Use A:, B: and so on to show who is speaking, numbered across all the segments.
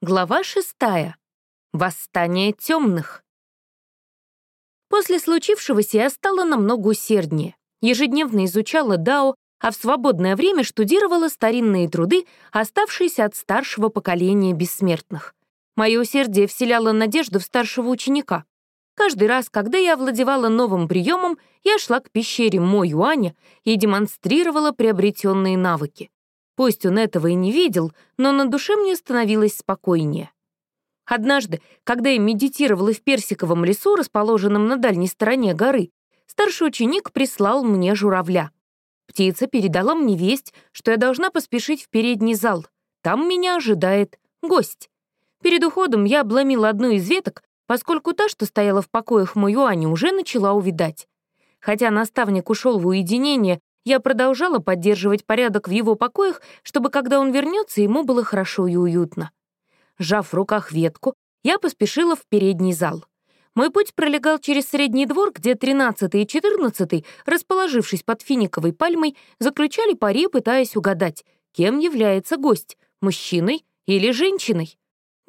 A: Глава шестая. Восстание темных. После случившегося я стала намного усерднее. Ежедневно изучала Дао, а в свободное время штудировала старинные труды, оставшиеся от старшего поколения бессмертных. Мое усердие вселяло надежду в старшего ученика. Каждый раз, когда я овладевала новым приемом, я шла к пещере Мо Юаня и демонстрировала приобретенные навыки. Пусть он этого и не видел, но на душе мне становилось спокойнее. Однажды, когда я медитировала в персиковом лесу, расположенном на дальней стороне горы, старший ученик прислал мне журавля. Птица передала мне весть, что я должна поспешить в передний зал. Там меня ожидает гость. Перед уходом я обломила одну из веток, поскольку та, что стояла в покоях Моюани, уже начала увидать. Хотя наставник ушел в уединение, я продолжала поддерживать порядок в его покоях, чтобы, когда он вернется, ему было хорошо и уютно. Сжав в руках ветку, я поспешила в передний зал. Мой путь пролегал через средний двор, где 13 и 14, расположившись под финиковой пальмой, заключали пари, пытаясь угадать, кем является гость — мужчиной или женщиной.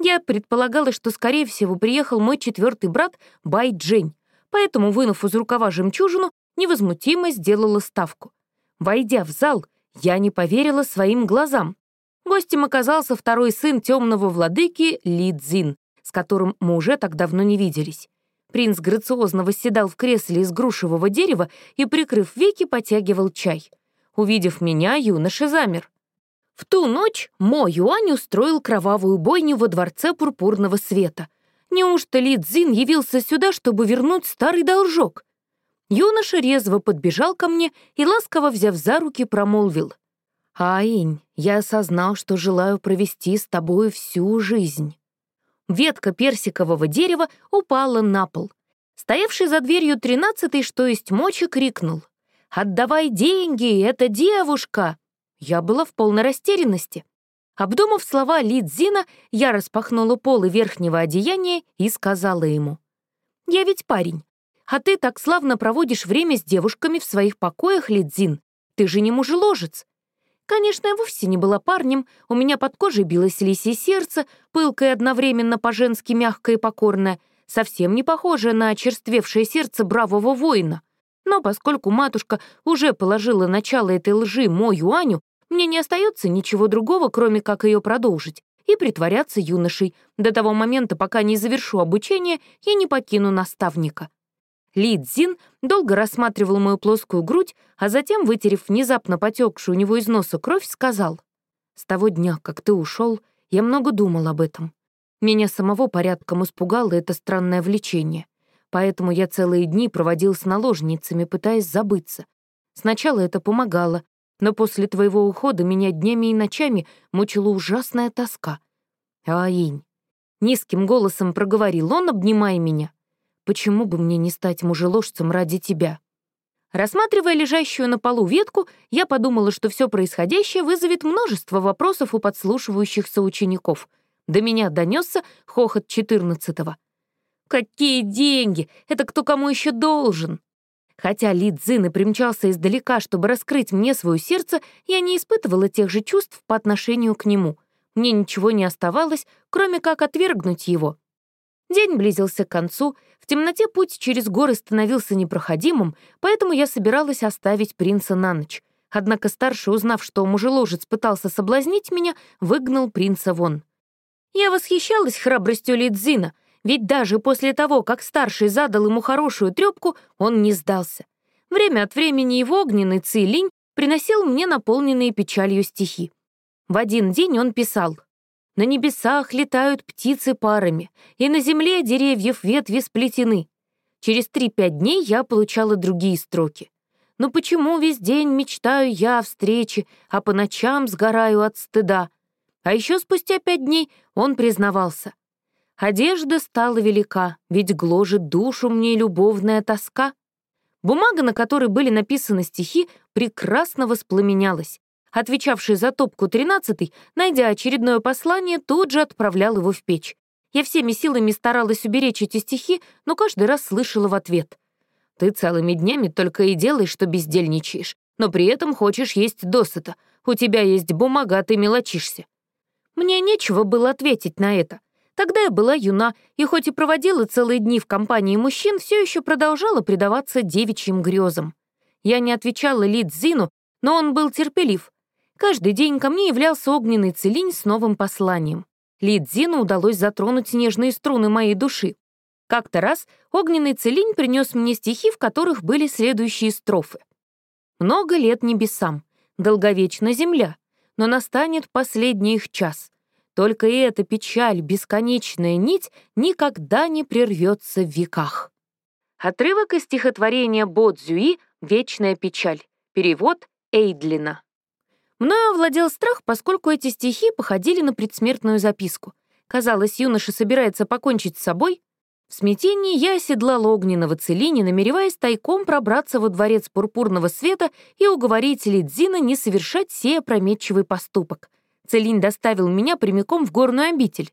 A: Я предполагала, что, скорее всего, приехал мой четвертый брат Бай Джень, поэтому, вынув из рукава жемчужину, невозмутимо сделала ставку. Войдя в зал, я не поверила своим глазам. Гостем оказался второй сын темного владыки Ли Цзин, с которым мы уже так давно не виделись. Принц грациозно восседал в кресле из грушевого дерева и, прикрыв веки, потягивал чай. Увидев меня, юноша замер. В ту ночь Мо Юань устроил кровавую бойню во дворце пурпурного света. Неужто Ли Цзин явился сюда, чтобы вернуть старый должок? Юноша резво подбежал ко мне и, ласково взяв за руки, промолвил. «Аинь, я осознал, что желаю провести с тобой всю жизнь». Ветка персикового дерева упала на пол. Стоявший за дверью тринадцатый, что есть мочи, крикнул. «Отдавай деньги, это девушка!» Я была в полной растерянности. Обдумав слова Лидзина, я распахнула полы верхнего одеяния и сказала ему. «Я ведь парень, а ты так славно проводишь время с девушками в своих покоях, Лидзин. Ты же не мужеложец. Конечно, я вовсе не была парнем, у меня под кожей билось лисье сердце, пылкое одновременно по-женски мягкое и покорное, совсем не похожее на очерствевшее сердце бравого воина. Но поскольку матушка уже положила начало этой лжи Мо Юаню, мне не остается ничего другого, кроме как ее продолжить и притворяться юношей до того момента, пока не завершу обучение и не покину наставника. Ли Цзин долго рассматривал мою плоскую грудь, а затем, вытерев внезапно потекшую у него из носа кровь, сказал, «С того дня, как ты ушел, я много думал об этом. Меня самого порядком испугало это странное влечение, поэтому я целые дни проводил с наложницами, пытаясь забыться. Сначала это помогало, но после твоего ухода меня днями и ночами мучила ужасная тоска. Аинь, низким голосом проговорил он, обнимая меня. Почему бы мне не стать мужеложцем ради тебя? Рассматривая лежащую на полу ветку, я подумала, что все происходящее вызовет множество вопросов у подслушивающихся учеников. До меня донесся хохот четырнадцатого. «Какие деньги? Это кто кому еще должен?» Хотя Ли Цзин и примчался издалека, чтобы раскрыть мне свое сердце, я не испытывала тех же чувств по отношению к нему. Мне ничего не оставалось, кроме как отвергнуть его. День близился к концу, в темноте путь через горы становился непроходимым, поэтому я собиралась оставить принца на ночь. Однако старший, узнав, что мужеложец пытался соблазнить меня, выгнал принца вон. Я восхищалась храбростью Лидзина, ведь даже после того, как старший задал ему хорошую трёпку, он не сдался. Время от времени его огненный Цилинь приносил мне наполненные печалью стихи. В один день он писал — на небесах летают птицы парами, и на земле деревьев ветви сплетены. Через три-пять дней я получала другие строки. Но почему весь день мечтаю я о встрече, а по ночам сгораю от стыда? А еще спустя пять дней он признавался. Одежда стала велика, ведь гложет душу мне любовная тоска. Бумага, на которой были написаны стихи, прекрасно воспламенялась. Отвечавший за топку тринадцатый, найдя очередное послание, тут же отправлял его в печь. Я всеми силами старалась уберечь эти стихи, но каждый раз слышала в ответ. «Ты целыми днями только и делаешь, что бездельничаешь, но при этом хочешь есть досыта. У тебя есть бумага, а ты мелочишься». Мне нечего было ответить на это. Тогда я была юна, и хоть и проводила целые дни в компании мужчин, все еще продолжала предаваться девичьим грезам. Я не отвечала Ли Цзину, но он был терпелив. Каждый день ко мне являлся огненный целинь с новым посланием. Ли Цзину удалось затронуть нежные струны моей души. Как-то раз огненный целинь принес мне стихи, в которых были следующие строфы. «Много лет небесам, долговечна земля, но настанет последний их час. Только и эта печаль, бесконечная нить, никогда не прервется в веках». Отрывок из стихотворения Бо Цзюи «Вечная печаль». Перевод Эйдлина. Мною овладел страх, поскольку эти стихи походили на предсмертную записку. Казалось, юноша собирается покончить с собой, в смятении я оседлала огненного целини, намереваясь тайком пробраться во дворец пурпурного света и уговорить Лидзина не совершать сей опрометчивый поступок. Целинь доставил меня прямиком в горную обитель.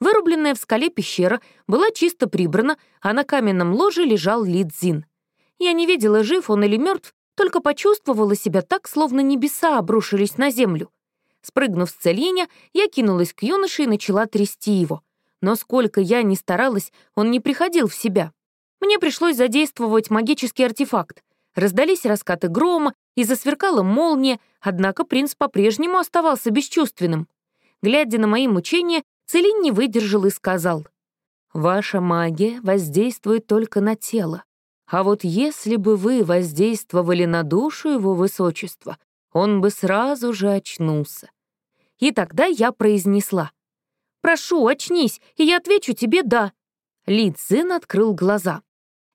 A: Вырубленная в скале пещера была чисто прибрана, а на каменном ложе лежал Лидзин. Я не видела, жив он или мертв, только почувствовала себя так, словно небеса обрушились на землю. Спрыгнув с целиня, я кинулась к юноше и начала трясти его — но сколько я ни старалась, он не приходил в себя. Мне пришлось задействовать магический артефакт. Раздались раскаты грома и засверкала молния, однако принц по-прежнему оставался бесчувственным. Глядя на мои мучения, Целин не выдержал и сказал, «Ваша магия воздействует только на тело. А вот если бы вы воздействовали на душу его высочества, он бы сразу же очнулся». И тогда я произнесла, Прошу, очнись, и я отвечу тебе «да». Ли Цзин открыл глаза.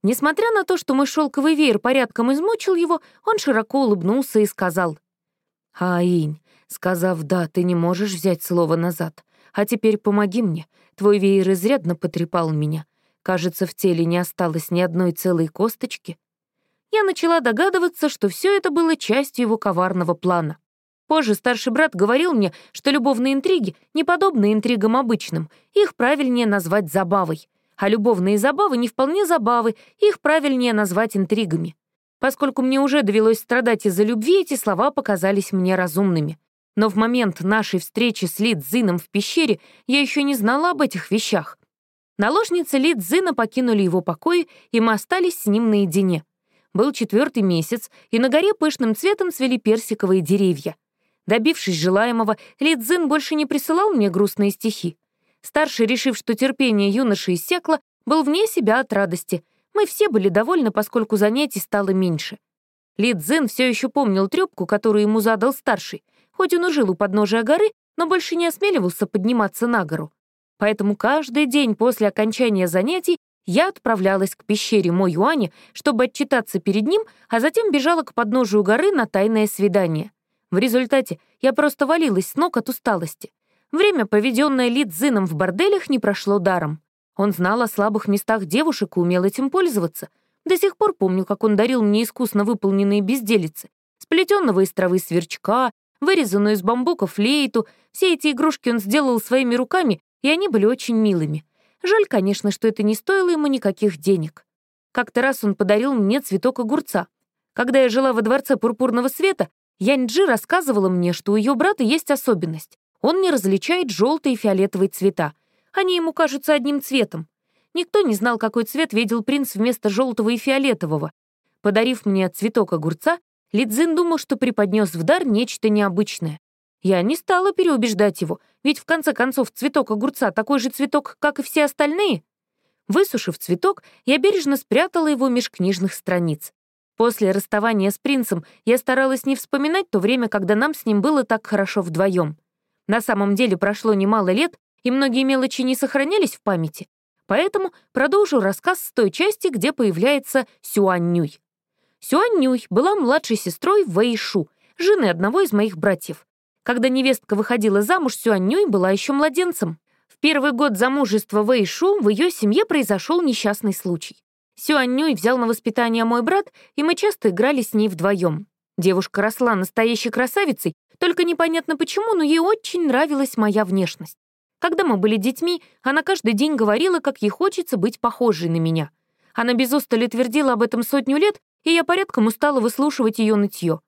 A: Несмотря на то, что мой шелковый веер порядком измучил его, он широко улыбнулся и сказал. «Аинь, сказав «да», ты не можешь взять слово назад. А теперь помоги мне. Твой веер изрядно потрепал меня. Кажется, в теле не осталось ни одной целой косточки». Я начала догадываться, что все это было частью его коварного плана. Позже старший брат говорил мне, что любовные интриги не подобны интригам обычным, их правильнее назвать забавой. А любовные забавы не вполне забавы, их правильнее назвать интригами. Поскольку мне уже довелось страдать из-за любви, эти слова показались мне разумными. Но в момент нашей встречи с Ли Цзином в пещере я еще не знала об этих вещах. Наложницы Ли Цзина покинули его покои, и мы остались с ним наедине. Был четвертый месяц, и на горе пышным цветом цвели персиковые деревья. Добившись желаемого, Лидзин больше не присылал мне грустные стихи. Старший, решив, что терпение юноши иссякло, был вне себя от радости. Мы все были довольны, поскольку занятий стало меньше. Лидзин все еще помнил трёпку, которую ему задал старший. Хоть он и жил у подножия горы, но больше не осмеливался подниматься на гору. Поэтому каждый день после окончания занятий я отправлялась к пещере Мо Юани, чтобы отчитаться перед ним, а затем бежала к подножию горы на тайное свидание. В результате я просто валилась с ног от усталости. Время, проведенное Лидзином в борделях, не прошло даром. Он знал о слабых местах девушек и умел этим пользоваться. До сих пор помню, как он дарил мне искусно выполненные безделицы. Сплетенного из травы сверчка, вырезанную из бамбука флейту. Все эти игрушки он сделал своими руками, и они были очень милыми. Жаль, конечно, что это не стоило ему никаких денег. Как-то раз он подарил мне цветок огурца. Когда я жила во дворце пурпурного света, Яньджи рассказывала мне, что у ее брата есть особенность. Он не различает желтые и фиолетовые цвета. Они ему кажутся одним цветом. Никто не знал, какой цвет видел принц вместо желтого и фиолетового. Подарив мне цветок огурца, Лидзин думал, что преподнес в дар нечто необычное. Я не стала переубеждать его, ведь в конце концов цветок огурца такой же цветок, как и все остальные. Высушив цветок, я бережно спрятала его меж книжных страниц. После расставания с принцем я старалась не вспоминать то время, когда нам с ним было так хорошо вдвоем. На самом деле прошло немало лет, и многие мелочи не сохранялись в памяти. Поэтому продолжу рассказ с той части, где появляется Сюаннюй. Сюаннюй была младшей сестрой Вэйшу, жены одного из моих братьев. Когда невестка выходила замуж, Сюаннюй была еще младенцем. В первый год замужества Вэйшу в ее семье произошел несчастный случай. Сюаннюй взял на воспитание мой брат, и мы часто играли с ней вдвоем. Девушка росла настоящей красавицей, только непонятно почему, но ей очень нравилась моя внешность. Когда мы были детьми, она каждый день говорила, как ей хочется быть похожей на меня. Она без устали твердила об этом сотню лет, и я порядком устала выслушивать ее нытье.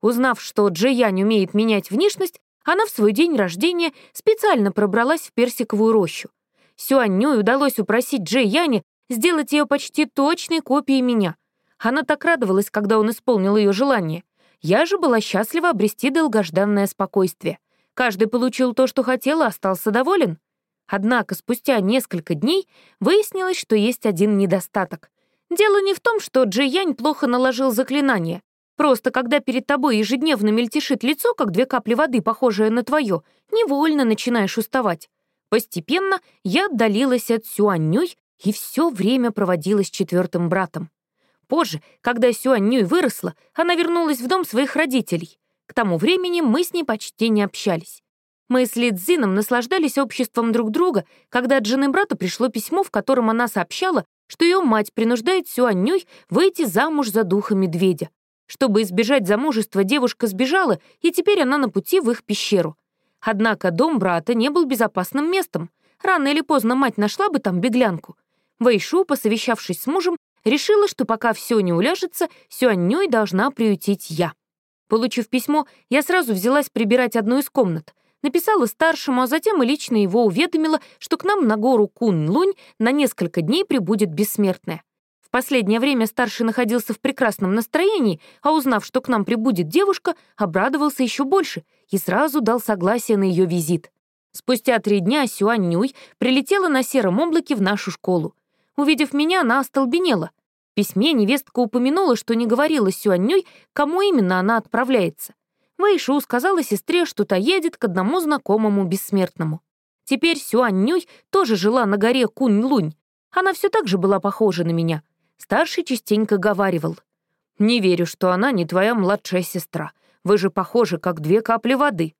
A: Узнав, что Джеянь умеет менять внешность, Она в свой день рождения специально пробралась в персиковую рощу. Сюаннюй удалось упросить Джей Яне сделать ее почти точной копией меня. Она так радовалась, когда он исполнил ее желание. Я же была счастлива обрести долгожданное спокойствие. Каждый получил то, что хотел, и остался доволен. Однако спустя несколько дней выяснилось, что есть один недостаток. Дело не в том, что Джей Янь плохо наложил заклинание. Просто когда перед тобой ежедневно мельтешит лицо, как две капли воды, похожее на твое, невольно начинаешь уставать. Постепенно я отдалилась от Сюаннюй и все время проводила с четвертым братом. Позже, когда Сюаннюй выросла, она вернулась в дом своих родителей. К тому времени мы с ней почти не общались. Мы с Лидзином наслаждались обществом друг друга, когда от жены брата пришло письмо, в котором она сообщала, что ее мать принуждает Сюаннюй выйти замуж за духа медведя. Чтобы избежать замужества, девушка сбежала, и теперь она на пути в их пещеру. Однако дом брата не был безопасным местом. Рано или поздно мать нашла бы там беглянку. Вэйшу, посовещавшись с мужем, решила, что пока все не уляжется, Сюаннюй должна приютить я. Получив письмо, я сразу взялась прибирать одну из комнат. Написала старшему, а затем и лично его уведомила, что к нам на гору Кун-Лунь на несколько дней прибудет бессмертная. Последнее время старший находился в прекрасном настроении, а узнав, что к нам прибудет девушка, обрадовался еще больше и сразу дал согласие на ее визит. Спустя три дня Сюань Нюй прилетела на сером облаке в нашу школу. Увидев меня, она остолбенела. В письме невестка упомянула, что не говорила Сюань Нюй, кому именно она отправляется. Вэйшу сказала сестре, что та едет к одному знакомому бессмертному. Теперь Сюань Нюй тоже жила на горе Кунь-Лунь. Она все так же была похожа на меня — Старший частенько говаривал. «Не верю, что она не твоя младшая сестра. Вы же похожи, как две капли воды».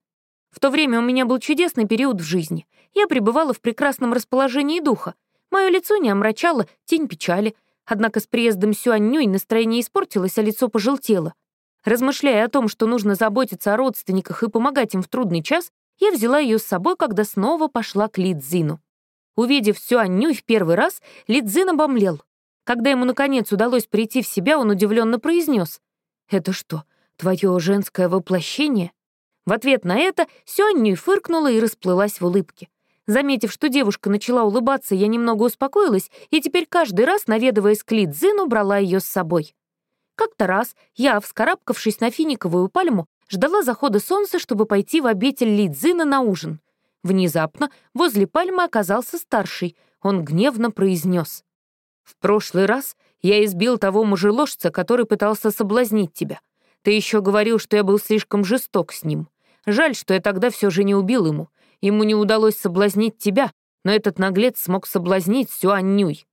A: В то время у меня был чудесный период в жизни. Я пребывала в прекрасном расположении духа. Мое лицо не омрачало тень печали. Однако с приездом Сюаннюй настроение испортилось, а лицо пожелтело. Размышляя о том, что нужно заботиться о родственниках и помогать им в трудный час, я взяла ее с собой, когда снова пошла к Лидзину. Увидев Сюаннюй в первый раз, Лидзин обомлел. Когда ему, наконец, удалось прийти в себя, он удивленно произнес: «Это что, твое женское воплощение?» В ответ на это Сюаннюй фыркнула и расплылась в улыбке. Заметив, что девушка начала улыбаться, я немного успокоилась и теперь каждый раз, наведываясь к Лидзину, брала ее с собой. Как-то раз я, вскарабкавшись на финиковую пальму, ждала захода солнца, чтобы пойти в обитель Лидзина на ужин. Внезапно возле пальмы оказался старший. Он гневно произнес: в прошлый раз я избил того мужеложца, который пытался соблазнить тебя. Ты еще говорил, что я был слишком жесток с ним. Жаль, что я тогда все же не убил ему. Ему не удалось соблазнить тебя, но этот наглец смог соблазнить Сюаннюй.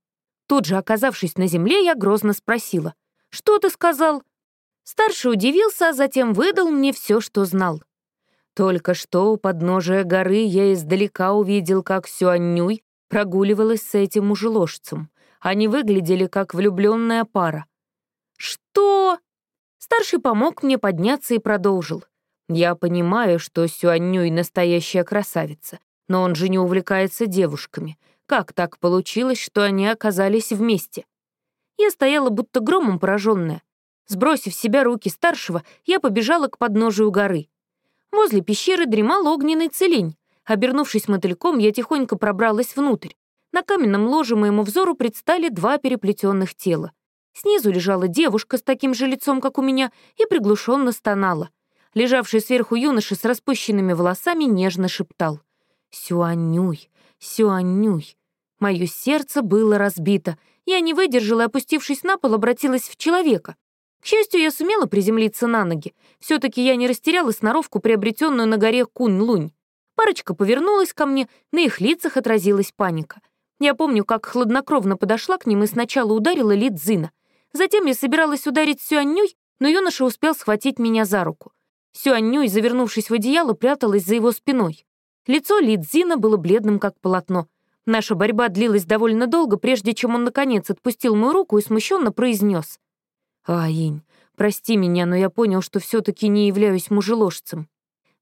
A: Тут же, оказавшись на земле, я грозно спросила. «Что ты сказал?» Старший удивился, а затем выдал мне все, что знал. Только что у подножия горы я издалека увидел, как Сюаннюй прогуливалась с этим мужеложцем. Они выглядели как влюбленная пара. «Что?» Старший помог мне подняться и продолжил. «Я понимаю, что Сюаннюй настоящая красавица, но он же не увлекается девушками. Как так получилось, что они оказались вместе?» Я стояла будто громом пораженная. Сбросив с себя руки старшего, я побежала к подножию горы. Возле пещеры дремал огненный целень. Обернувшись мотыльком, я тихонько пробралась внутрь. На каменном ложе моему взору предстали два переплетенных тела. Снизу лежала девушка с таким же лицом, как у меня, и приглушенно стонала. Лежавший сверху юноша с распущенными волосами нежно шептал. «Сюанюй, Сюанюй». Мое сердце было разбито. Я не выдержала, опустившись на пол, обратилась в человека. К счастью, я сумела приземлиться на ноги. все таки я не растеряла сноровку, приобретенную на горе Кунь-Лунь. Парочка повернулась ко мне, на их лицах отразилась паника. Я помню, как хладнокровно подошла к ним и сначала ударила Лидзина. Затем я собиралась ударить Сюаннюй, но юноша успел схватить меня за руку. Сюаннюй, завернувшись в одеяло, пряталась за его спиной. Лицо Лидзина было бледным, как полотно. Наша борьба длилась довольно долго, прежде чем он, наконец, отпустил мою руку и смущенно произнес: «Аинь, прости меня, но я понял, что все таки не являюсь мужеложцем».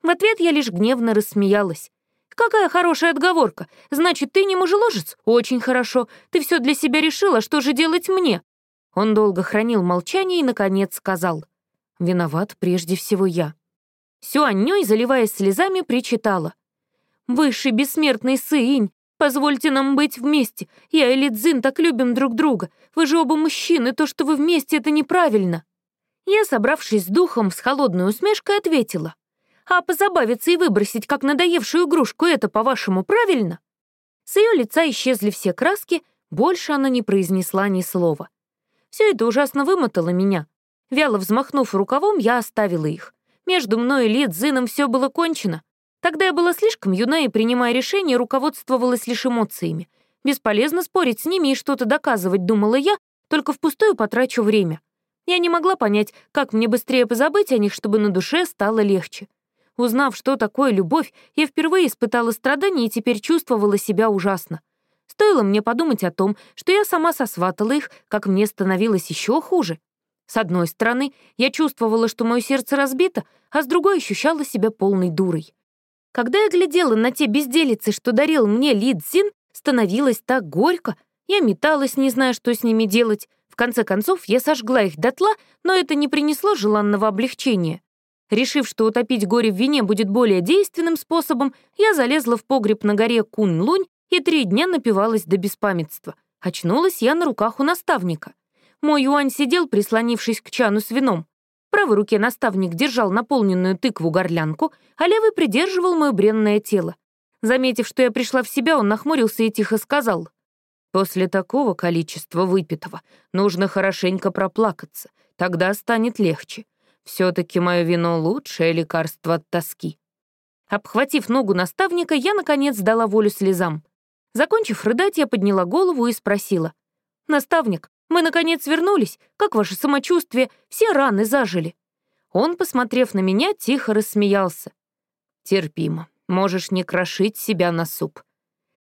A: В ответ я лишь гневно рассмеялась. «Какая хорошая отговорка! Значит, ты не мужеложец? Очень хорошо. Ты все для себя решила, что же делать мне?» Он долго хранил молчание и, наконец, сказал. «Виноват прежде всего я». Сюаннёй, заливаясь слезами, причитала. «Высший бессмертный Сыинь, позвольте нам быть вместе. Я и Лидзин так любим друг друга. Вы же оба мужчины, то, что вы вместе, это неправильно». Я, собравшись с духом, с холодной усмешкой ответила. «А позабавиться и выбросить, как надоевшую игрушку, это, по-вашему, правильно?» С ее лица исчезли все краски, больше она не произнесла ни слова. Все это ужасно вымотало меня. Вяло взмахнув рукавом, я оставила их. Между мной и Ли все было кончено. Тогда я была слишком юна и, принимая решение, руководствовалась лишь эмоциями. Бесполезно спорить с ними и что-то доказывать, думала я, только впустую потрачу время. Я не могла понять, как мне быстрее позабыть о них, чтобы на душе стало легче. Узнав, что такое любовь, я впервые испытала страдания и теперь чувствовала себя ужасно. Стоило мне подумать о том, что я сама сосватала их, как мне становилось еще хуже. С одной стороны, я чувствовала, что мое сердце разбито, а с другой ощущала себя полной дурой. Когда я глядела на те безделицы, что дарил мне Ли Цзин, становилось так горько. Я металась, не зная, что с ними делать. В конце концов, я сожгла их дотла, но это не принесло желанного облегчения. Решив, что утопить горе в вине будет более действенным способом, я залезла в погреб на горе Кунь-Лунь и три дня напивалась до беспамятства. Очнулась я на руках у наставника. Мой Юань сидел, прислонившись к чану с вином. В правой руке наставник держал наполненную тыкву-горлянку, а левый придерживал мое бренное тело. Заметив, что я пришла в себя, он нахмурился и тихо сказал. «После такого количества выпитого нужно хорошенько проплакаться, тогда станет легче. Все таки мое вино — лучшее лекарство от тоски». Обхватив ногу наставника, я, наконец, дала волю слезам. Закончив рыдать, я подняла голову и спросила. «Наставник, мы, наконец, вернулись. Как ваше самочувствие? Все раны зажили». Он, посмотрев на меня, тихо рассмеялся. «Терпимо. Можешь не крошить себя на суп».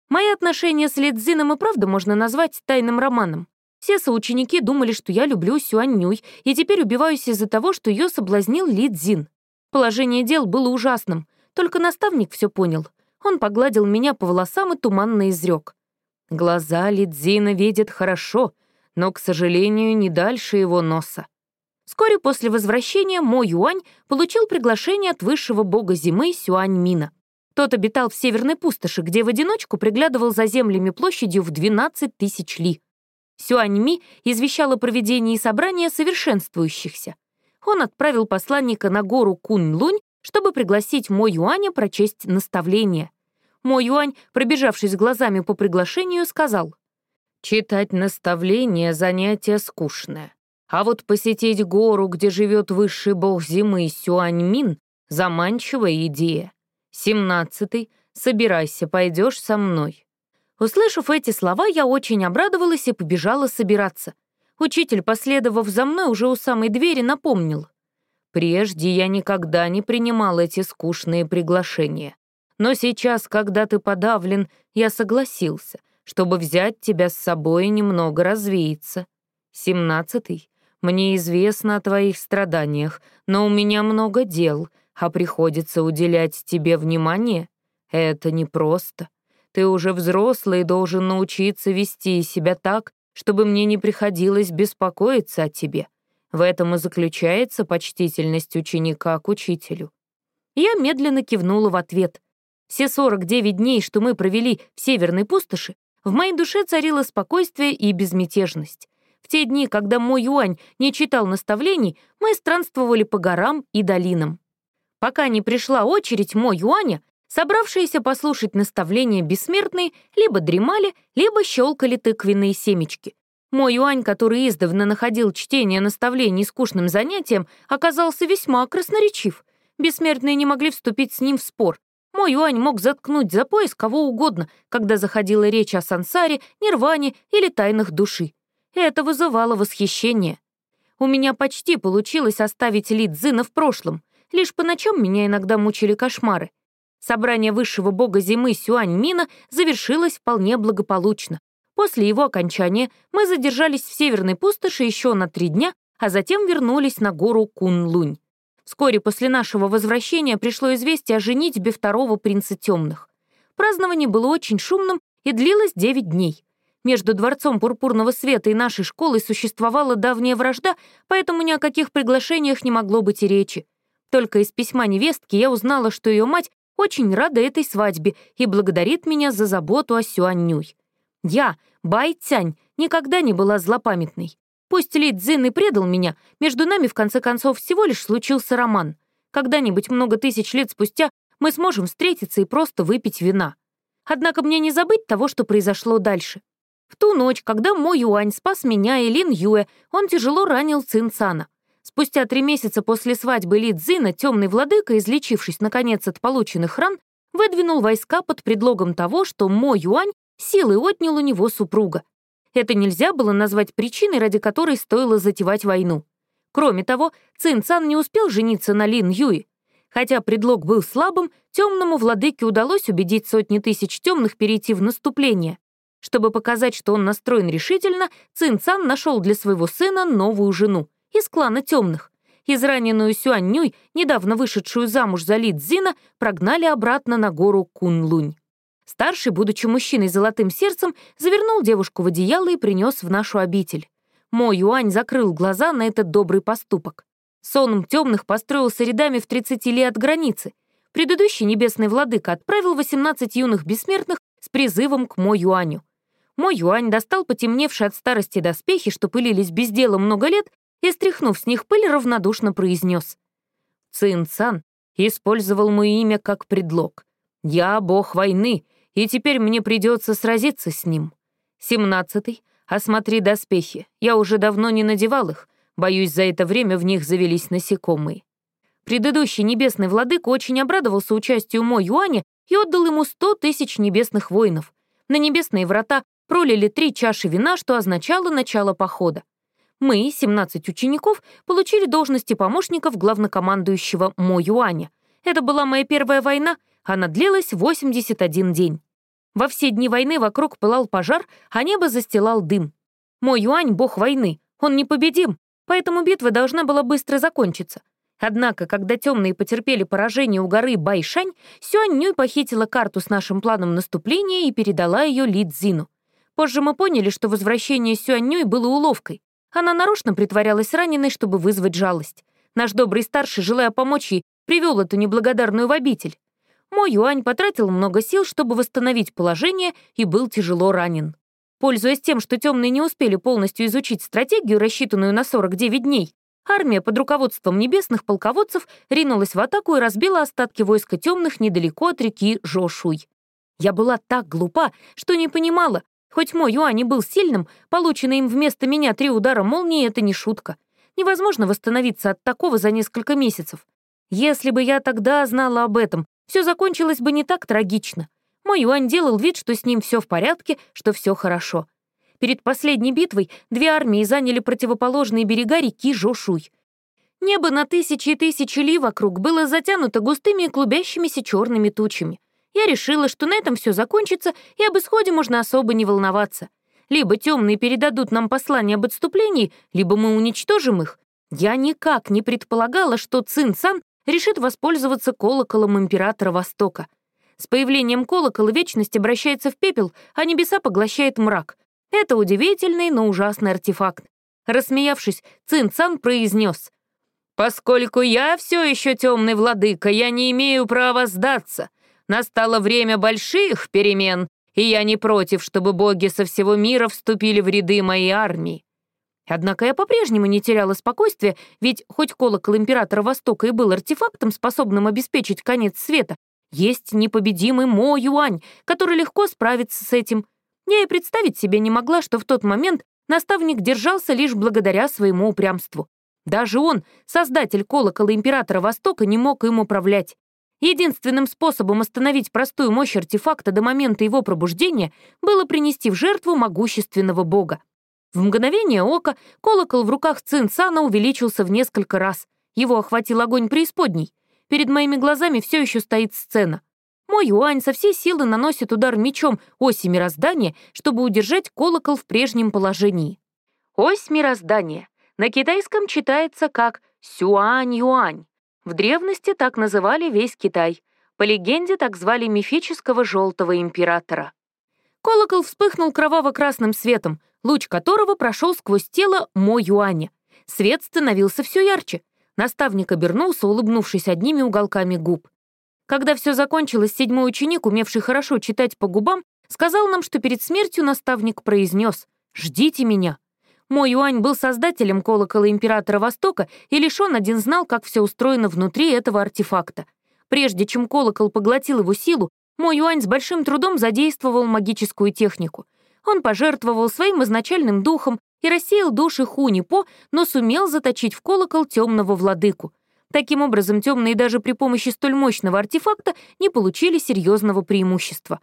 A: Мои отношения с Лидзином и правда можно назвать тайным романом. Все соученики думали, что я люблю Сюаннюй, и теперь убиваюсь из-за того, что ее соблазнил Лидзин. Положение дел было ужасным, только наставник все понял. Он погладил меня по волосам и туманно изрек. Глаза Лидзина видят хорошо, но, к сожалению, не дальше его носа. Вскоре после возвращения Мо Юань получил приглашение от высшего бога зимы Сюань Мина. Тот обитал в Северной пустоши, где в одиночку приглядывал за землями площадью в 12 тысяч ли. Сюань Ми извещал о проведении собрания совершенствующихся. Он отправил посланника на гору Кунь-Лунь, чтобы пригласить Мо Юаня прочесть наставление. Мо Юань, пробежавшись глазами по приглашению, сказал, Читать наставления — занятие скучное. А вот посетить гору, где живет высший бог зимы Сюаньмин — заманчивая идея. Семнадцатый. Собирайся, пойдешь со мной. Услышав эти слова, я очень обрадовалась и побежала собираться. Учитель, последовав за мной уже у самой двери, напомнил. Прежде я никогда не принимал эти скучные приглашения. Но сейчас, когда ты подавлен, я согласился — чтобы взять тебя с собой и немного развеяться. Семнадцатый. Мне известно о твоих страданиях, но у меня много дел, а приходится уделять тебе внимание. Это непросто. Ты уже взрослый и должен научиться вести себя так, чтобы мне не приходилось беспокоиться о тебе. В этом и заключается почтительность ученика к учителю. Я медленно кивнула в ответ. Все 49 дней, что мы провели в Северной пустоши, в моей душе царило спокойствие и безмятежность. В те дни, когда мой юань не читал наставлений, мы странствовали по горам и долинам. Пока не пришла очередь мой юаня, собравшиеся послушать наставления бессмертные либо дремали, либо щелкали тыквенные семечки. Мой юань, который издавна находил чтение наставлений скучным занятием, оказался весьма красноречив. Бессмертные не могли вступить с ним в спор, мой Юань мог заткнуть за пояс кого угодно, когда заходила речь о сансаре, нирване или тайнах души. Это вызывало восхищение. У меня почти получилось оставить Ли Цзина в прошлом. Лишь по ночам меня иногда мучили кошмары. Собрание высшего бога зимы Сюань Мина завершилось вполне благополучно. После его окончания мы задержались в Северной пустоши еще на три дня, а затем вернулись на гору Кун-Лунь. Вскоре после нашего возвращения пришло известие о женитьбе второго принца темных. Празднование было очень шумным и длилось девять дней. Между Дворцом Пурпурного Света и нашей школой существовала давняя вражда, поэтому ни о каких приглашениях не могло быть и речи. Только из письма невестки я узнала, что ее мать очень рада этой свадьбе и благодарит меня за заботу о Сюаннюй. Я, Бай Цянь, никогда не была злопамятной. Пусть Ли Цзин и предал меня, между нами в конце концов всего лишь случился роман. Когда-нибудь много тысяч лет спустя мы сможем встретиться и просто выпить вина. Однако мне не забыть того, что произошло дальше. В ту ночь, когда мой Юань спас меня и Лин Юэ, он тяжело ранил Цин Цана. Спустя три месяца после свадьбы Ли Цзина темный владыка, излечившись, наконец, от полученных ран, выдвинул войска под предлогом того, что Мо Юань силой отнял у него супруга. Это нельзя было назвать причиной, ради которой стоило затевать войну. Кроме того, Цин Цан не успел жениться на Лин Юи. Хотя предлог был слабым, темному владыке удалось убедить сотни тысяч темных перейти в наступление. Чтобы показать, что он настроен решительно, Цин Цан нашел для своего сына новую жену — из клана темных. Израненную Сюаннюй, недавно вышедшую замуж за Ли Цзина, прогнали обратно на гору Кунлунь. Старший, будучи мужчиной с золотым сердцем, завернул девушку в одеяло и принес в нашу обитель. Мо Юань закрыл глаза на этот добрый поступок. Сон темных построился рядами в 30 ли от границы. Предыдущий небесный владыка отправил 18 юных бессмертных с призывом к Мо Юаню. Мо Юань достал потемневшие от старости доспехи, что пылились без дела много лет, и, стряхнув с них пыль, равнодушно произнес. «Цин Цан использовал мое имя как предлог. Я бог войны, и теперь мне придется сразиться с ним. Семнадцатый. Осмотри доспехи. Я уже давно не надевал их. Боюсь, за это время в них завелись насекомые. Предыдущий небесный владыка очень обрадовался участию Мо Юаня и отдал ему сто тысяч небесных воинов. На небесные врата пролили три чаши вина, что означало начало похода. Мы, 17 учеников, получили должности помощников главнокомандующего Мо Юаня. Это была моя первая война, она длилась 81 день. Во все дни войны вокруг пылал пожар, а небо застилал дым. Мой Юань — бог войны, он непобедим, поэтому битва должна была быстро закончиться. Однако, когда темные потерпели поражение у горы Байшань, Сюань Нюй похитила карту с нашим планом наступления и передала ее Ли Цзину. Позже мы поняли, что возвращение Сюань Нюй было уловкой. Она нарочно притворялась раненой, чтобы вызвать жалость. Наш добрый старший, желая помочь ей, привел эту неблагодарную в обитель. Мой Юань потратил много сил, чтобы восстановить положение, и был тяжело ранен. Пользуясь тем, что темные не успели полностью изучить стратегию, рассчитанную на 49 дней, армия под руководством небесных полководцев ринулась в атаку и разбила остатки войска темных недалеко от реки Жошуй. Я была так глупа, что не понимала, Хоть мой Юань и был сильным, полученный им вместо меня три удара молнии — это не шутка. Невозможно восстановиться от такого за несколько месяцев. Если бы я тогда знала об этом, все закончилось бы не так трагично. Мой Юань делал вид, что с ним все в порядке, что все хорошо. Перед последней битвой две армии заняли противоположные берега реки Жошуй. Небо на тысячи и тысячи ли вокруг было затянуто густыми и клубящимися черными тучами я решила, что на этом все закончится, и об исходе можно особо не волноваться. Либо темные передадут нам послание об отступлении, либо мы уничтожим их. Я никак не предполагала, что Цин-Цан решит воспользоваться колоколом Императора Востока. С появлением колокола вечность обращается в пепел, а небеса поглощает мрак. Это удивительный, но ужасный артефакт. Рассмеявшись, Цин-Цан произнес. «Поскольку я все еще темный владыка, я не имею права сдаться. Настало время больших перемен, и я не против, чтобы боги со всего мира вступили в ряды моей армии. Однако я по-прежнему не теряла спокойствия, ведь хоть колокол Императора Востока и был артефактом, способным обеспечить конец света, есть непобедимый Мо Юань, который легко справится с этим. Я и представить себе не могла, что в тот момент наставник держался лишь благодаря своему упрямству. Даже он, создатель колокола Императора Востока, не мог им управлять. Единственным способом остановить простую мощь артефакта до момента его пробуждения было принести в жертву могущественного бога. В мгновение ока колокол в руках Цинцана увеличился в несколько раз. Его охватил огонь преисподней. Перед моими глазами все еще стоит сцена. Мой Юань со всей силы наносит удар мечом оси мироздания, чтобы удержать колокол в прежнем положении. Ось мироздания на китайском читается как «сюань-юань». В древности так называли весь Китай. По легенде, так звали мифического желтого императора. Колокол вспыхнул кроваво-красным светом, луч которого прошел сквозь тело Мо Юаня. Свет становился все ярче. Наставник обернулся, улыбнувшись одними уголками губ. Когда все закончилось, седьмой ученик, умевший хорошо читать по губам, сказал нам, что перед смертью наставник произнес «Ждите меня». Мой Юань был создателем колокола Императора Востока, и лишь он один знал, как все устроено внутри этого артефакта. Прежде чем колокол поглотил его силу, мой Юань с большим трудом задействовал магическую технику. Он пожертвовал своим изначальным духом и рассеял души Хунипо, но сумел заточить в колокол темного владыку. Таким образом, темные даже при помощи столь мощного артефакта не получили серьезного преимущества.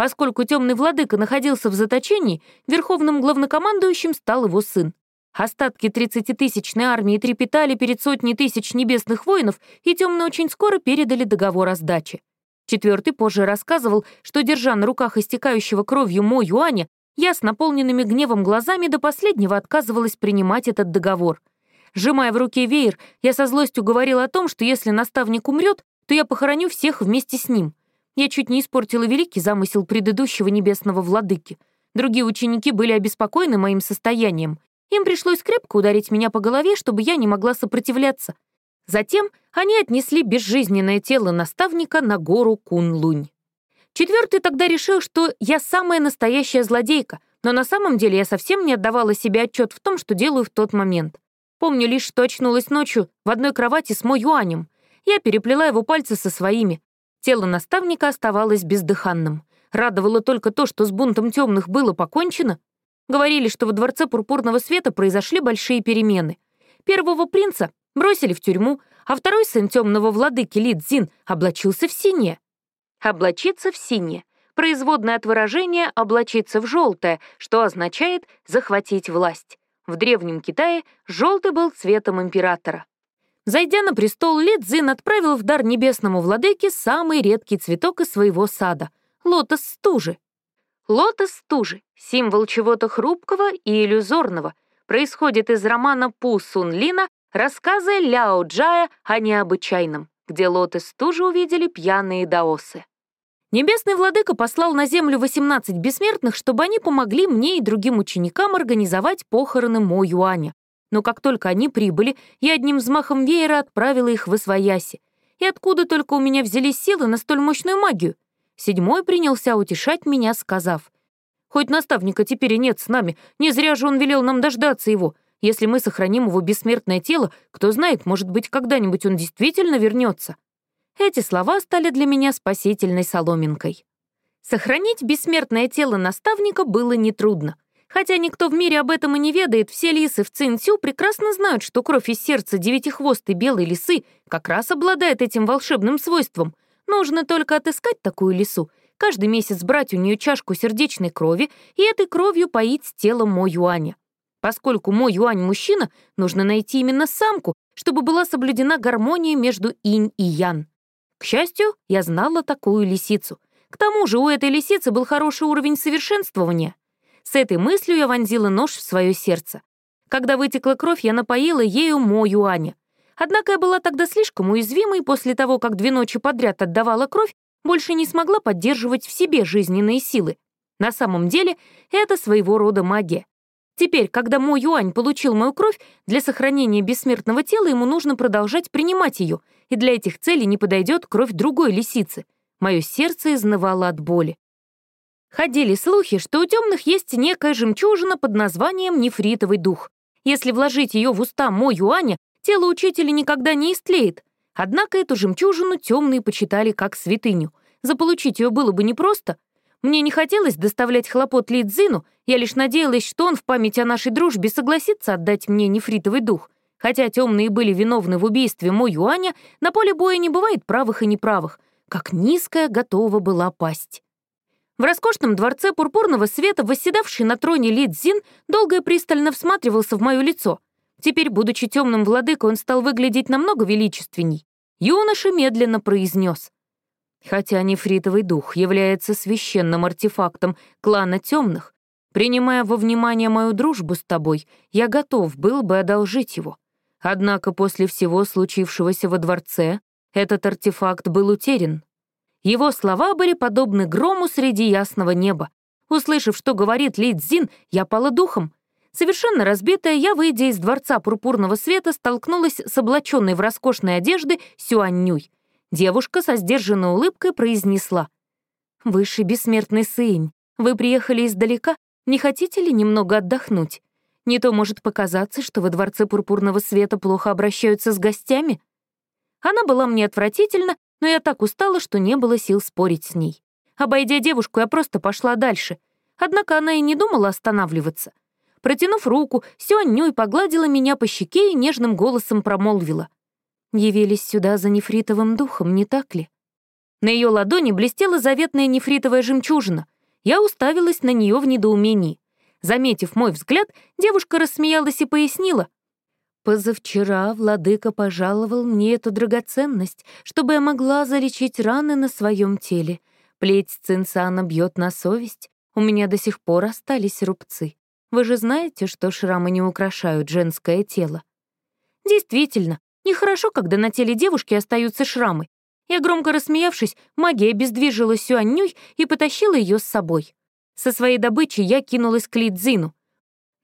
A: Поскольку темный владыка находился в заточении, верховным главнокомандующим стал его сын. Остатки 30-тысячной армии трепетали перед сотней тысяч небесных воинов, и темно очень скоро передали договор о сдаче. Четвертый позже рассказывал, что, держа на руках истекающего кровью Мо Юаня, я с наполненными гневом глазами до последнего отказывалась принимать этот договор. Сжимая в руке веер, я со злостью говорила о том, что если наставник умрет, то я похороню всех вместе с ним. Я чуть не испортила великий замысел предыдущего небесного владыки. Другие ученики были обеспокоены моим состоянием. Им пришлось крепко ударить меня по голове, чтобы я не могла сопротивляться. Затем они отнесли безжизненное тело наставника на гору Кун-Лунь. Четвертый тогда решил, что я самая настоящая злодейка, но на самом деле я совсем не отдавала себе отчет в том, что делаю в тот момент. Помню лишь, что очнулась ночью в одной кровати с Мо Юанем. Я переплела его пальцы со своими. Тело наставника оставалось бездыханным. Радовало только то, что с бунтом темных было покончено. Говорили, что во дворце Пурпурного Света произошли большие перемены. Первого принца бросили в тюрьму, а второй сын темного владыки Ли Цзин облачился в синее. Облачиться в синее — производное от выражения «облачиться в желтое», что означает «захватить власть». В Древнем Китае желтый был цветом императора. Зайдя на престол, Ли Цзин отправил в дар небесному владыке самый редкий цветок из своего сада — лотос стужи. Лотос стужи — символ чего-то хрупкого и иллюзорного, происходит из романа Пу Сун Лина рассказы Ляо Джая о необычайном, где лотос стужи увидели пьяные даосы. Небесный владыка послал на землю 18 бессмертных, чтобы они помогли мне и другим ученикам организовать похороны Мо Юаня. Но как только они прибыли, я одним взмахом веера отправила их в Освояси. И откуда только у меня взялись силы на столь мощную магию? Седьмой принялся утешать меня, сказав, «Хоть наставника теперь и нет с нами, не зря же он велел нам дождаться его. Если мы сохраним его бессмертное тело, кто знает, может быть, когда-нибудь он действительно вернется. Эти слова стали для меня спасительной соломинкой. Сохранить бессмертное тело наставника было нетрудно. Хотя никто в мире об этом и не ведает, все лисы в Цинцю прекрасно знают, что кровь из сердца девятихвостой белой лисы как раз обладает этим волшебным свойством. Нужно только отыскать такую лису, каждый месяц брать у нее чашку сердечной крови и этой кровью поить тело Мо Юаня. Поскольку Мо Юань мужчина, нужно найти именно самку, чтобы была соблюдена гармония между инь и ян. К счастью, я знала такую лисицу. К тому же у этой лисицы был хороший уровень совершенствования. С этой мыслью я вонзила нож в свое сердце. Когда вытекла кровь, я напоила ею Мо Юаня. Однако я была тогда слишком уязвимой после того, как две ночи подряд отдавала кровь, больше не смогла поддерживать в себе жизненные силы. На самом деле, это своего рода магия. Теперь, когда Мо Юань получил мою кровь, для сохранения бессмертного тела ему нужно продолжать принимать ее, и для этих целей не подойдет кровь другой лисицы. Мое сердце изнывало от боли. Ходили слухи, что у темных есть некая жемчужина под названием нефритовый дух. Если вложить ее в уста Мо Юаня, тело учителя никогда не истлеет. Однако эту жемчужину темные почитали как святыню. Заполучить ее было бы непросто, мне не хотелось доставлять хлопот Ли Цзину, я лишь надеялась, что он в память о нашей дружбе согласится отдать мне нефритовый дух. Хотя темные были виновны в убийстве Мо Юаня, на поле боя не бывает правых и неправых. Как низкая готова была пасть. В роскошном дворце пурпурного света, восседавший на троне Ли Цзин, долго и пристально всматривался в мое лицо. Теперь, будучи темным владыкой, он стал выглядеть намного величественней. Юноша медленно произнес. Хотя нефритовый дух является священным артефактом клана темных, принимая во внимание мою дружбу с тобой, я готов был бы одолжить его. Однако после всего случившегося во дворце этот артефакт был утерян. Его слова были подобны грому среди ясного неба. Услышав, что говорит Ли Цзин, я пала духом. Совершенно разбитая, я, выйдя из дворца пурпурного света, столкнулась с облаченной в роскошной одежды Сюаннюй. Девушка со сдержанной улыбкой произнесла. «Высший бессмертный Сыинь, вы приехали издалека, не хотите ли немного отдохнуть? Не то может показаться, что во дворце пурпурного света плохо обращаются с гостями». Она была мне отвратительна, но я так устала, что не было сил спорить с ней. Обойдя девушку, я просто пошла дальше. Однако она и не думала останавливаться. Протянув руку, Сюаннюй погладила меня по щеке и нежным голосом промолвила. «Явились сюда за нефритовым духом, не так ли?» На ее ладони блестела заветная нефритовая жемчужина. Я уставилась на нее в недоумении. Заметив мой взгляд, девушка рассмеялась и пояснила. «Позавчера владыка пожаловал мне эту драгоценность, чтобы я могла залечить раны на своем теле. Плеть Цинцана бьет на совесть, у меня до сих пор остались рубцы. Вы же знаете, что шрамы не украшают женское тело. Действительно, нехорошо, когда на теле девушки остаются шрамы. Я, громко рассмеявшись, магия обездвижила Сюаннюй и потащила ее с собой. Со своей добычей я кинулась к Лидзину.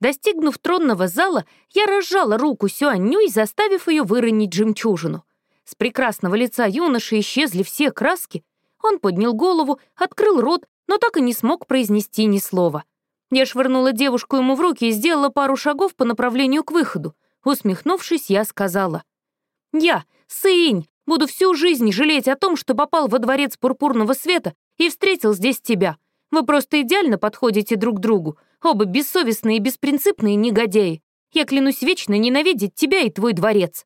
A: Достигнув тронного зала, я разжала руку Сюаннюй, заставив ее выронить жемчужину. С прекрасного лица юноши исчезли все краски. Он поднял голову, открыл рот, но так и не смог произнести ни слова — я швырнула девушку ему в руки и сделала пару шагов по направлению к выходу. Усмехнувшись, я сказала. «Я, Сыинь, буду всю жизнь жалеть о том, что попал во дворец пурпурного света и встретил здесь тебя. Вы просто идеально подходите друг другу, оба бессовестные и беспринципные негодяи. Я клянусь вечно ненавидеть тебя и твой дворец».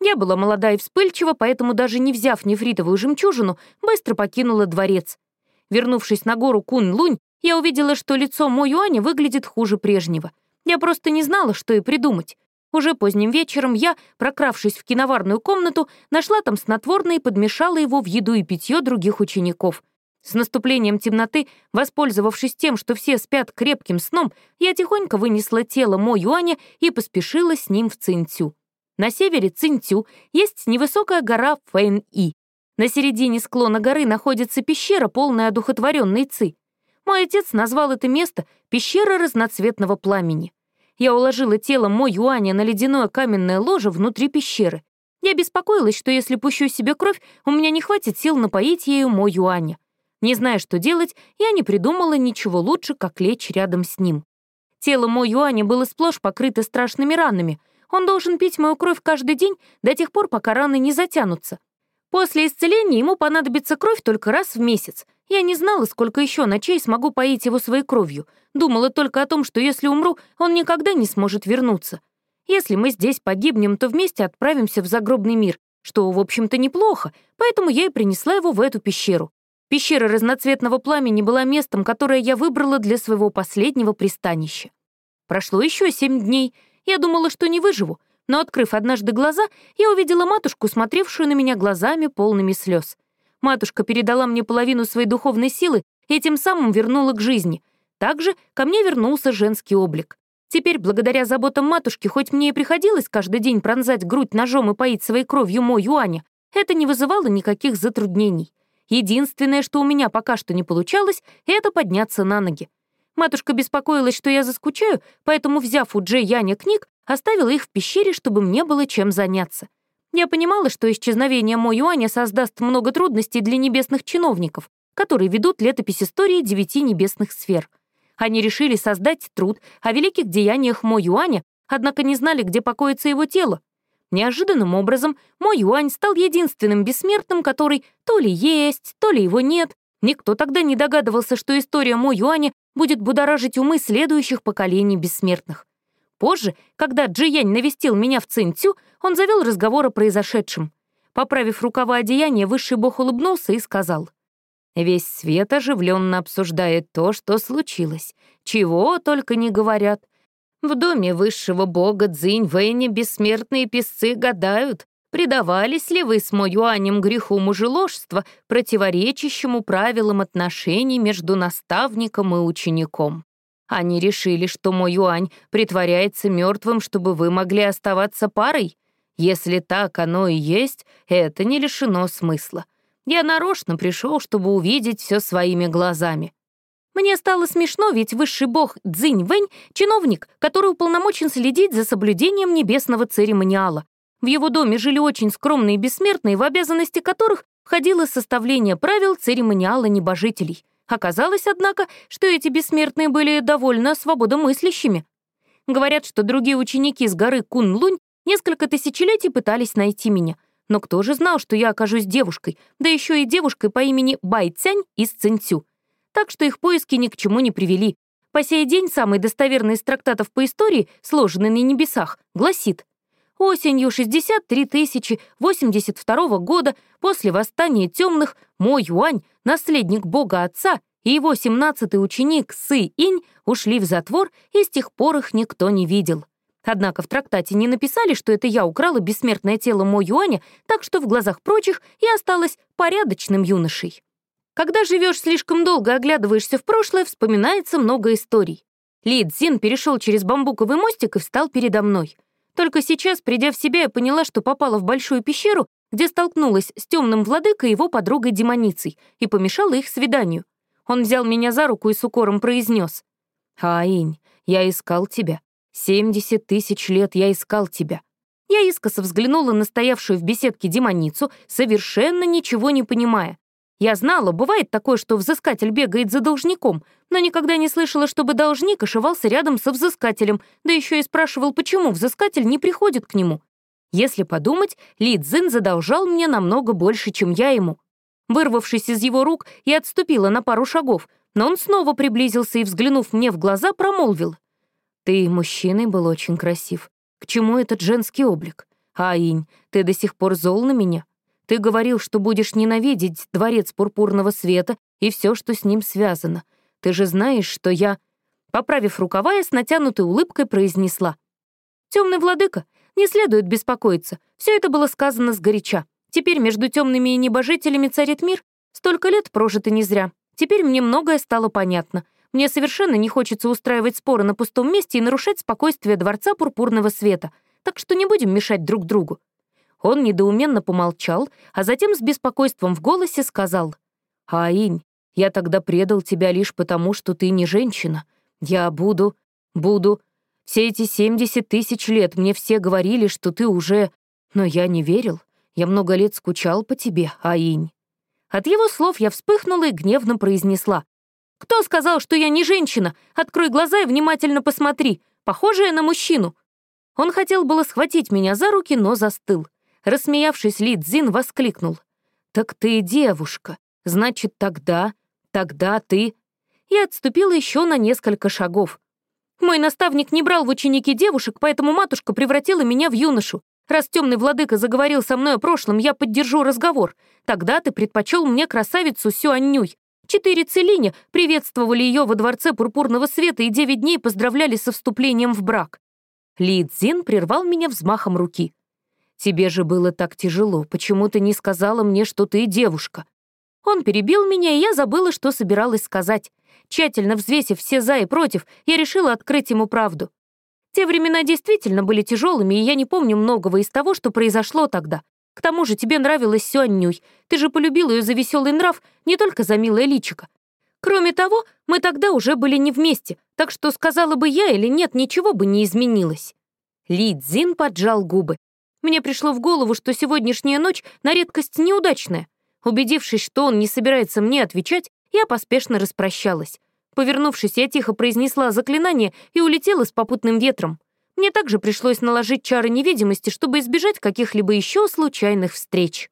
A: Я была молода и вспыльчива, поэтому даже не взяв нефритовую жемчужину, быстро покинула дворец. Вернувшись на гору Кунь-Лунь, я увидела, что лицо Мо Юаня выглядит хуже прежнего. Я просто не знала, что и придумать. Уже поздним вечером я, прокравшись в киноварную комнату, нашла там снотворное и подмешала его в еду и питье других учеников. С наступлением темноты, воспользовавшись тем, что все спят крепким сном, я тихонько вынесла тело Мо Юаня и поспешила с ним в Цинцю. На севере Цинцю есть невысокая гора Фэн-И. На середине склона горы находится пещера, полная одухотворенной ци. Мой отец назвал это место «пещера разноцветного пламени». Я уложила тело Мо Юаня на ледяное каменное ложе внутри пещеры. Я беспокоилась, что если пущу себе кровь, у меня не хватит сил напоить ею Мо Юаня. Не зная, что делать, я не придумала ничего лучше, как лечь рядом с ним. Тело Мо Юаня было сплошь покрыто страшными ранами. Он должен пить мою кровь каждый день до тех пор, пока раны не затянутся. После исцеления ему понадобится кровь только раз в месяц, я не знала, сколько еще ночей смогу поить его своей кровью. Думала только о том, что если умру, он никогда не сможет вернуться. Если мы здесь погибнем, то вместе отправимся в загробный мир, что, в общем-то, неплохо, поэтому я и принесла его в эту пещеру. Пещера разноцветного пламени была местом, которое я выбрала для своего последнего пристанища. Прошло еще семь дней. Я думала, что не выживу, но, открыв однажды глаза, я увидела матушку, смотревшую на меня глазами, полными слез. Матушка передала мне половину своей духовной силы и тем самым вернула к жизни. Также ко мне вернулся женский облик. Теперь, благодаря заботам матушки, хоть мне и приходилось каждый день пронзать грудь ножом и поить своей кровью мой Юаня, это не вызывало никаких затруднений. Единственное, что у меня пока что не получалось, это подняться на ноги. Матушка беспокоилась, что я заскучаю, поэтому, взяв у Джей Яня книг, оставила их в пещере, чтобы мне было чем заняться. Я понимала, что исчезновение Мо Юаня создаст много трудностей для небесных чиновников, которые ведут летопись истории девяти небесных сфер. Они решили создать труд о великих деяниях Мо Юаня, однако не знали, где покоится его тело. Неожиданным образом Мо Юань стал единственным бессмертным, который то ли есть, то ли его нет. Никто тогда не догадывался, что история Мо Юаня будет будоражить умы следующих поколений бессмертных. Позже, когда Джиянь навестил меня в Цинцю, он завел разговор о произошедшем. Поправив рукава одеяния, высший бог улыбнулся и сказал. «Весь свет оживленно обсуждает то, что случилось. Чего только не говорят. В доме высшего бога Цзинь бессмертные песцы гадают, предавались ли вы с Моюанем греху мужеложства, противоречащему правилам отношений между наставником и учеником. Они решили, что мой Юань притворяется мертвым, чтобы вы могли оставаться парой? Если так оно и есть, это не лишено смысла. Я нарочно пришел, чтобы увидеть все своими глазами. Мне стало смешно, ведь высший бог Цзинь Вэнь — чиновник, который уполномочен следить за соблюдением небесного церемониала. В его доме жили очень скромные бессмертные, в обязанности которых входило составление правил церемониала небожителей. Оказалось, однако, что эти бессмертные были довольно свободомыслящими. Говорят, что другие ученики с горы Кун-Лунь несколько тысячелетий пытались найти меня. Но кто же знал, что я окажусь девушкой, да еще и девушкой по имени Бай Цянь из Цинцю. Так что их поиски ни к чему не привели. По сей день самый достоверный из трактатов по истории, сложенный на небесах, гласит Осенью 63 082 года после восстания темных Мо Юань, наследник бога отца, и его 17-й ученик Сы Инь ушли в затвор, и с тех пор их никто не видел. Однако в трактате не написали, что это я украла бессмертное тело Мо Юаня, так что в глазах прочих я осталась порядочным юношей. Когда живешь слишком долго оглядываешься в прошлое, вспоминается много историй. Ли Цзин перешел через бамбуковый мостик и встал передо мной. Только сейчас, придя в себя, я поняла, что попала в большую пещеру, где столкнулась с темным владыкой и его подругой-демоницей и помешала их свиданию. Он взял меня за руку и с укором произнес. «Аинь, я искал тебя. Семьдесят тысяч лет я искал тебя». Я искоса взглянула на стоявшую в беседке демоницу, совершенно ничего не понимая. Я знала, бывает такое, что взыскатель бегает за должником, но никогда не слышала, чтобы должник ошивался рядом со взыскателем, да еще и спрашивал, почему взыскатель не приходит к нему. Если подумать, Ли Цзин задолжал мне намного больше, чем я ему. Вырвавшись из его рук, я отступила на пару шагов, но он снова приблизился и, взглянув мне в глаза, промолвил. «Ты, мужчиной, был очень красив. К чему этот женский облик? Аинь, ты до сих пор зол на меня?» Ты говорил, что будешь ненавидеть дворец пурпурного света и все, что с ним связано. Ты же знаешь, что я...» Поправив рукава, я с натянутой улыбкой произнесла. «Темный владыка, не следует беспокоиться. Все это было сказано сгоряча. Теперь между темными и небожителями царит мир. Столько лет прожито не зря. Теперь мне многое стало понятно. Мне совершенно не хочется устраивать споры на пустом месте и нарушать спокойствие Дворца Пурпурного Света, так что не будем мешать друг другу. Он недоуменно помолчал, а затем с беспокойством в голосе сказал, «Аинь, я тогда предал тебя лишь потому, что ты не женщина. Я буду, буду. Все эти семьдесят тысяч лет мне все говорили, что ты уже... Но я не верил. Я много лет скучал по тебе, Аинь». От его слов я вспыхнула и гневно произнесла. «Кто сказал, что я не женщина? Открой глаза и внимательно посмотри. Похожая на мужчину». Он хотел было схватить меня за руки, но застыл. Рассмеявшись, Ли Цзин воскликнул. «Так ты девушка. Значит, тогда... Тогда ты...» И отступила еще на несколько шагов. «Мой наставник не брал в ученики девушек, поэтому матушка превратила меня в юношу. Раз темный владыка заговорил со мной о прошлом, я поддержу разговор. Тогда ты предпочел мне красавицу Сюаннюй. Четыре целиня приветствовали ее во дворце пурпурного света и девять дней поздравляли со вступлением в брак. Ли Цзин прервал меня взмахом руки. Тебе же было так тяжело. Почему ты не сказала мне, что ты девушка?» Он перебил меня, и я забыла, что собиралась сказать. Тщательно взвесив все «за» и «против», я решила открыть ему правду. Те времена действительно были тяжелыми, и я не помню многого из того, что произошло тогда. К тому же тебе нравилась Сюаннюй. Ты же полюбил ее за веселый нрав, не только за милое личико. Кроме того, мы тогда уже были не вместе, так что сказала бы я или нет, ничего бы не изменилось. Ли Цзин поджал губы. Мне пришло в голову, что сегодняшняя ночь на редкость неудачная. Убедившись, что он не собирается мне отвечать, я поспешно распрощалась. Повернувшись, я тихо произнесла заклинание и улетела с попутным ветром. Мне также пришлось наложить чары невидимости, чтобы избежать каких-либо еще случайных встреч.